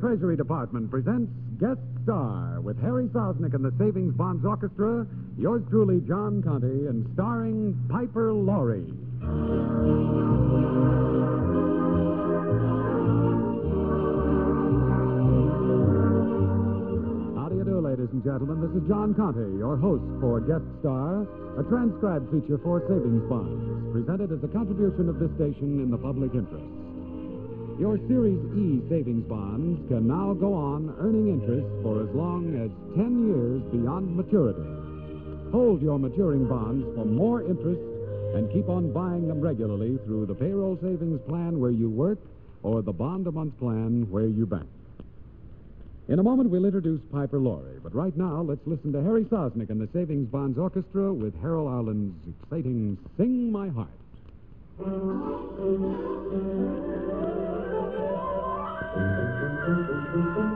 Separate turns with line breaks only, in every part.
Treasury Department presents Guest Star with Harry Sosnik and the Savings Bonds Orchestra, yours truly, John Conte, and starring Piper Laurie. How do you do, ladies and gentlemen? This is John Conte, your host for Guest Star, a transcribed feature for Savings Bonds, presented as a contribution of this station in the public interest. Your Series E savings bonds can now go on earning interest for as long as 10 years beyond maturity. Hold your maturing bonds for more interest and keep on buying them regularly through the payroll savings plan where you work or the bond a month plan where you bank. In a moment, we'll introduce Piper Laurie, but right now, let's listen to Harry Sosnik and the Savings Bonds Orchestra with Harold Arlen's exciting Sing My Heart. Thank you,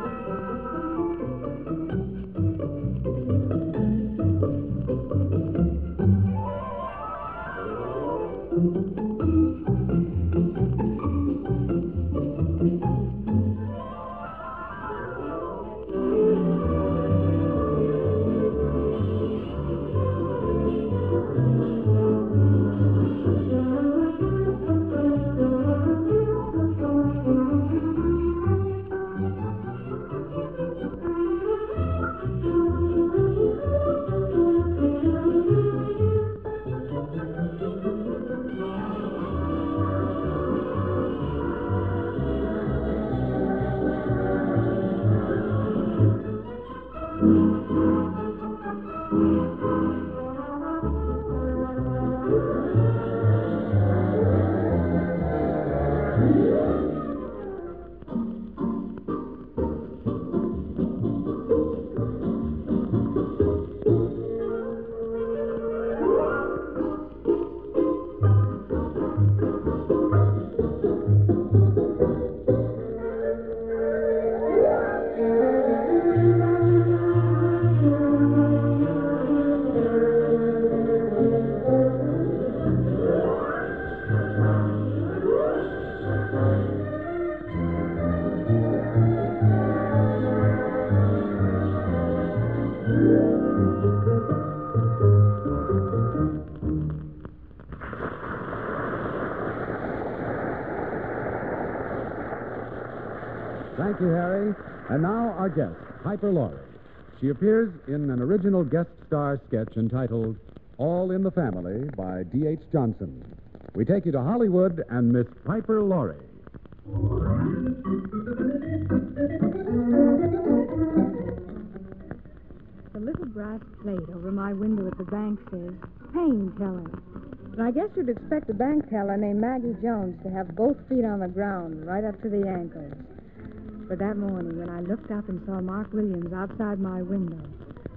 Harry. And now our guest, Piper Laurie. She appears in an original guest star sketch entitled All in the Family by D.H. Johnson. We take you to Hollywood and Miss Piper Laurie.
The little brass plate over my window at the bank says pain teller. And I guess you'd expect a bank teller named Maggie Jones to have both feet on the ground, right up to the ankles. But that morning, when I looked up and saw Mark Williams outside my window,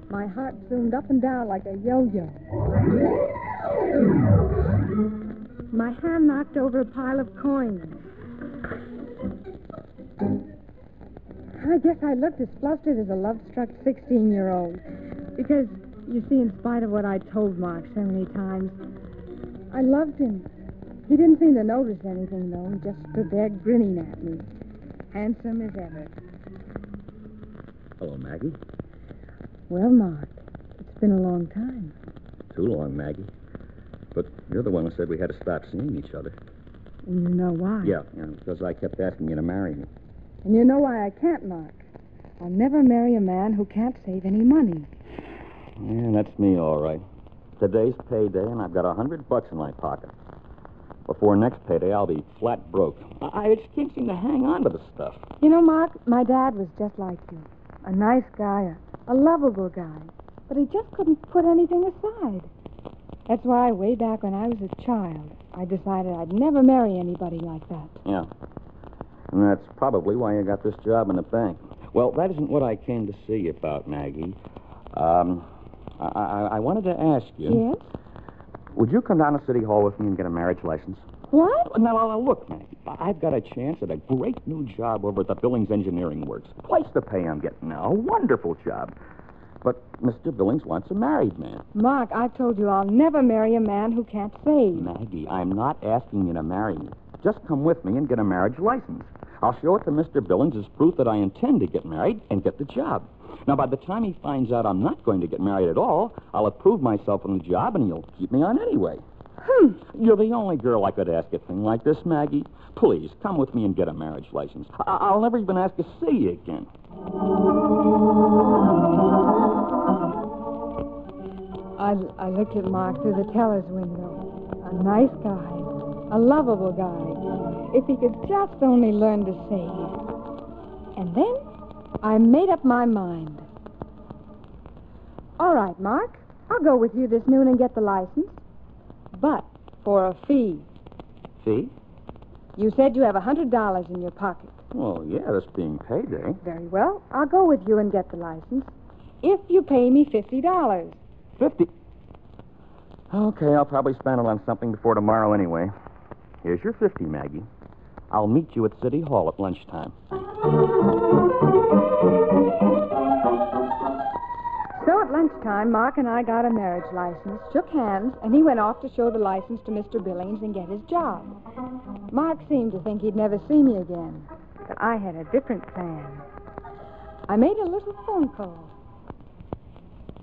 my heart zoomed up and down like a yo-yo. My hand knocked over a pile of coins. I guess I looked as flustered as a love-struck 16-year-old. Because, you see, in spite of what I told Mark so many times, I loved him. He didn't seem to notice anything, though. He just stood there grinning at me. Handsome as ever.
Hello, Maggie.
Well, Mark, it's been a long time.
Too long, Maggie. But you're the one who said we had to stop seeing each other.
And you know why.
Yeah, yeah, because I kept asking you to marry me.
And you know why I can't, Mark. I'll never marry a man who can't save any money.
Yeah, that's me, all right. Today's payday, and I've got a hundred bucks in my pocket. Before next payday, I'll be flat broke. I, I just can't seem to hang on to the stuff.
You know, Mark, my dad was just like you. A nice guy, a, a lovable guy. But he just couldn't put anything aside. That's why, way back when I was a child, I decided I'd never marry anybody like that.
Yeah. And that's probably why you got this job in the bank. Well, that isn't what I came to see you about, Maggie. Um, I, I, I wanted to ask you.
Yes?
Would you come down to City Hall with me and get a marriage license?
What?
Now, now, now, look, Maggie. I've got a chance at a great new job over at the Billings Engineering Works. Twice the pay I'm getting now. A wonderful job. But Mr. Billings wants a married man.
Mark, I've told you I'll never marry a man who can't save.
Maggie, I'm not asking you to marry me. just come with me and get a marriage license. I'll show it to Mr. Billings as proof that I intend to get married and get the job. Now, by the time he finds out I'm not going to get married at all, I'll have proved myself on the job and he'll keep me on anyway.
Hmm.
You're the only girl I could ask a thing like this, Maggie. Please, come with me and get a marriage license. I- I'll never even ask to see you again.
I, I looked at Mark through the teller's window. A nice guy. A lovable guy. If he could just only learn to save. And then I made up my mind. All right, Mark. I'll go with you this noon and get the license. But for a fee.
Fee?
You said you have a $100 in your pocket.
Well, yeah, that's being paid, eh?
Very well. I'll go with you and get the license. If you pay me $50.
Fifty. Okay, I'll probably spend it on something before tomorrow anyway. Here's your fifty, Maggie. I'll meet you at City Hall at lunchtime.
At Mark and I got a marriage license, shook hands, and he went off to show the license to Mr. Billings and get his job. Mark seemed to think he'd never see me again, but I had a different plan. I made a little phone call.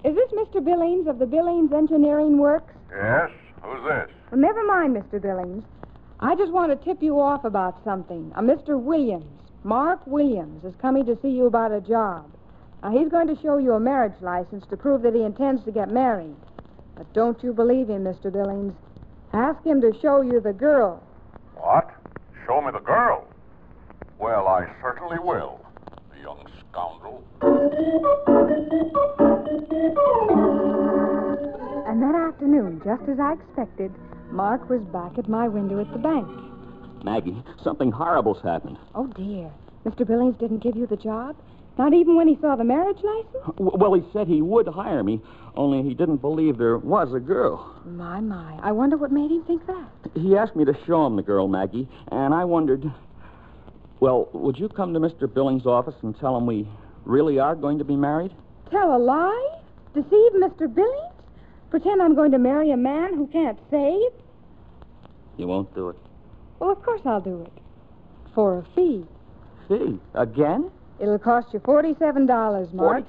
Is this Mr. Billings of the Billings Engineering Works?
Yes? Who's this?
Well, never mind, Mr. Billings. I just want to tip you off about something. A Mr. Williams, Mark Williams, is coming to see you about a job. Now, he's going to show you a marriage license to prove that he intends to get married. But don't you believe him, Mr. Billings. Ask him to show you the girl.
What? Show me the girl. Well, I certainly will, the young scoundrel.
And that afternoon, just as I expected, Mark was back at my window at the bank.
Maggie, something horrible's happened.
Oh, dear. Mr. Billings didn't give you the job? Not even when he saw the marriage license?
Well, he said he would hire me, only he didn't believe there was a girl.
My, my. I wonder what made him think that.
He asked me to show him the girl, Maggie, and I wondered. Well, would you come to Mr. Billings' office and tell him we really are going to be married?
Tell a lie? Deceive Mr. Billings? Pretend I'm going to marry a man who can't save?
You won't do it.
Well, of course I'll do it. For a fee.
Fee? Again?
It'll cost you $47, Mark.
Forty-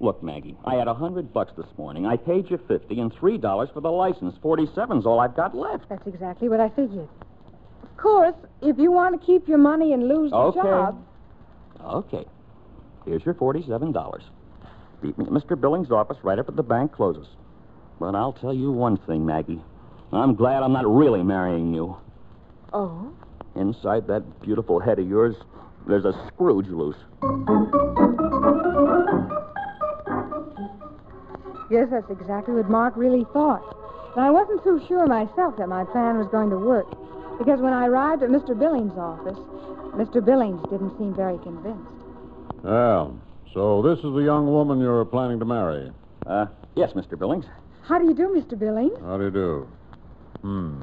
Look, Maggie, I had a hundred bucks this morning. I paid you fifty and three dollars for the license. Forty-seven's all I've got left.
That's exactly what I figured. Of course, if you want to keep your money and lose the
Okay.
job.
Okay. Here's your forty-seven dollars. Beat me at Mr. Billings' office right after the bank closes. But I'll tell you one thing, Maggie. I'm glad I'm not really marrying you.
Oh?
Inside that beautiful head of yours, there's a Scrooge loose.
Yes, that's exactly what Mark really thought. And I wasn't too sure myself that my plan was going to work. Because when I arrived at Mr. Billings' office, Mr. Billings didn't seem very convinced.
Well, so this is the young woman you're planning to marry.
Uh, yes, Mr. Billings.
How do you do, Mr. Billings?
How do you do? Hmm.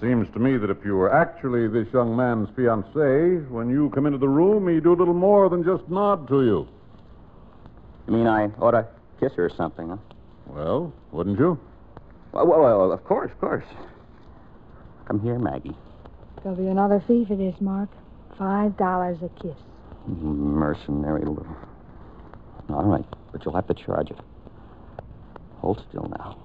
Seems to me that if you were actually this young man's fiancée, when you come into the room, he'd do a little more than just nod to you.
You mean I ought to kiss her or something, huh?
Well, wouldn't you?
Well, well, well, of course, of course. Come here, Maggie.
There'll be another fee for this, Mark. Five dollars a kiss.
Mercenary little. All right, but you'll have to charge it. Hold still now.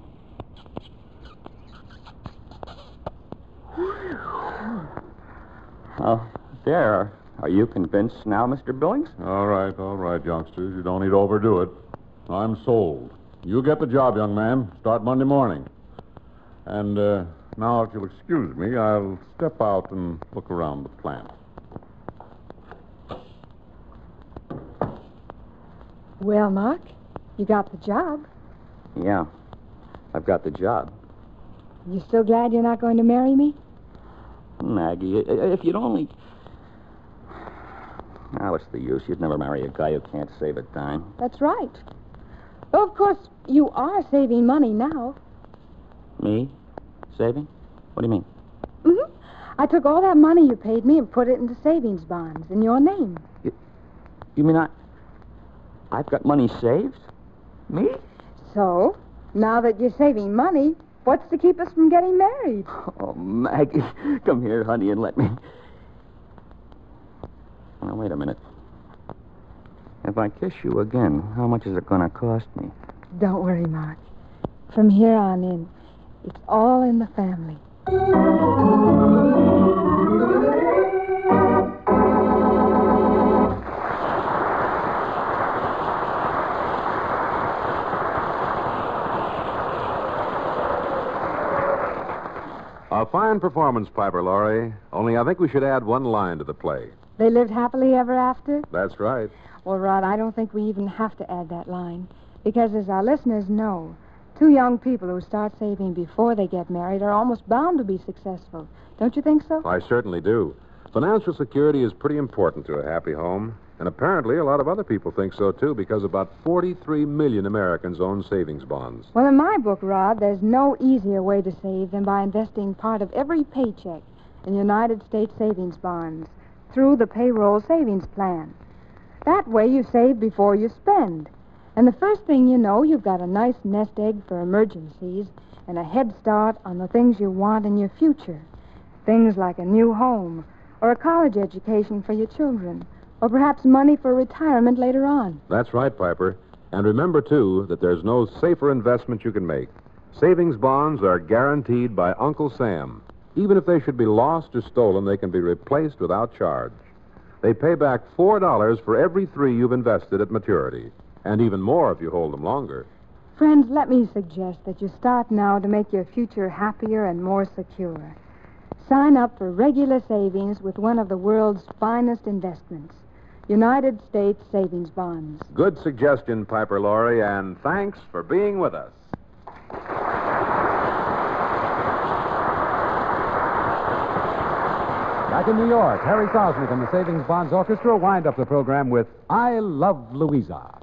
Oh, there. Are you convinced now, Mr. Billings?
All right, all right, youngsters. You don't need to overdo it. I'm sold. You get the job, young man. Start Monday morning. And uh, now, if you'll excuse me, I'll step out and look around the plant.
Well, Mark, you got the job.
Yeah. I've got the job.
You still glad you're not going to marry me?
Maggie, if you'd only. Now, what's the use? You'd never marry a guy who can't save a dime.
That's right. Though, of course, you are saving money now.
Me? Saving? What do you mean?
hmm I took all that money you paid me and put it into savings bonds in your name.
You mean I. I've got money saved? Me?
So, now that you're saving money, What's to keep us from getting married?
Oh, Maggie, come here, honey, and let me. Now, wait a minute. If I kiss you again, how much is it going to cost me?
Don't worry, Mark. From here on in, it's all in the family.
A fine performance, Piper Laurie. Only I think we should add one line to the play.
They lived happily ever after?
That's right.
Well, Rod, I don't think we even have to add that line. Because as our listeners know, two young people who start saving before they get married are almost bound to be successful. Don't you think so?
I certainly do. Financial security is pretty important to a happy home. And apparently, a lot of other people think so, too, because about 43 million Americans own savings bonds.
Well, in my book, Rod, there's no easier way to save than by investing part of every paycheck in United States savings bonds through the payroll savings plan. That way you save before you spend. And the first thing you know, you've got a nice nest egg for emergencies and a head start on the things you want in your future. Things like a new home or a college education for your children or perhaps money for retirement later on.
That's right, Piper. And remember, too, that there's no safer investment you can make. Savings bonds are guaranteed by Uncle Sam. Even if they should be lost or stolen, they can be replaced without charge. They pay back $4 for every three you've invested at maturity, and even more if you hold them longer.
Friends, let me suggest that you start now to make your future happier and more secure. Sign up for regular savings with one of the world's finest investments United States savings bonds.
Good suggestion, Piper Laurie, and thanks for being with us.
Back in New York, Harry Sosnik and the Savings Bonds Orchestra wind up the program with I Love Louisa.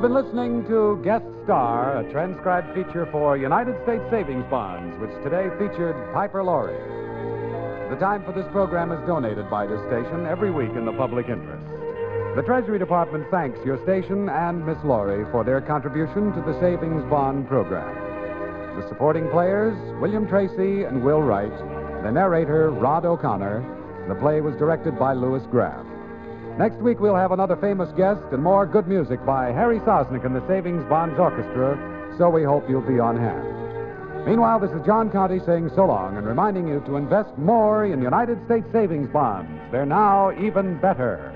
Have been listening to Guest Star, a transcribed feature for United States Savings Bonds, which today featured Piper Laurie. The time for this program is donated by this station every week in the public interest. The Treasury Department thanks your station and Miss Laurie for their contribution to the Savings Bond program. The supporting players, William Tracy and Will Wright. The narrator, Rod O'Connor. The play was directed by Louis Graff. Next week, we'll have another famous guest and more good music by Harry Sosnik and the Savings Bonds Orchestra, so we hope you'll be on hand. Meanwhile, this is John Conte saying so long and reminding you to invest more in United States savings bonds. They're now even better.